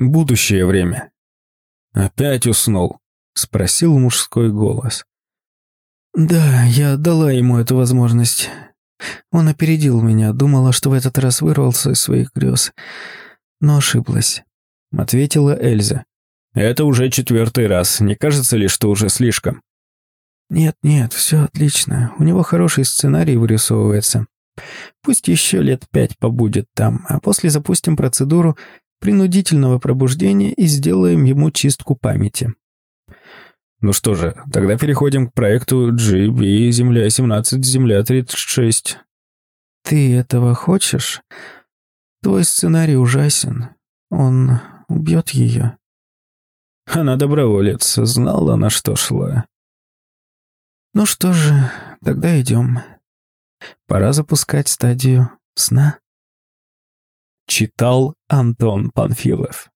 Будущее время. Опять уснул? Спросил мужской голос. Да, я дала ему эту возможность. Он опередил меня, думала, что в этот раз вырвался из своих грез. Но ошиблась. Ответила Эльза. Это уже четвертый раз. Не кажется ли, что уже слишком? Нет, нет, все отлично. У него хороший сценарий вырисовывается. Пусть еще лет пять побудет там, а после запустим процедуру принудительного пробуждения и сделаем ему чистку памяти. Ну что же, тогда переходим к проекту GB Земля-17, Земля-36. Ты этого хочешь? Твой сценарий ужасен. Он убьет ее. Она доброволец, знала, на что шла. Ну что же, тогда идем. Пора запускать стадию сна. Читал Антон Панфилов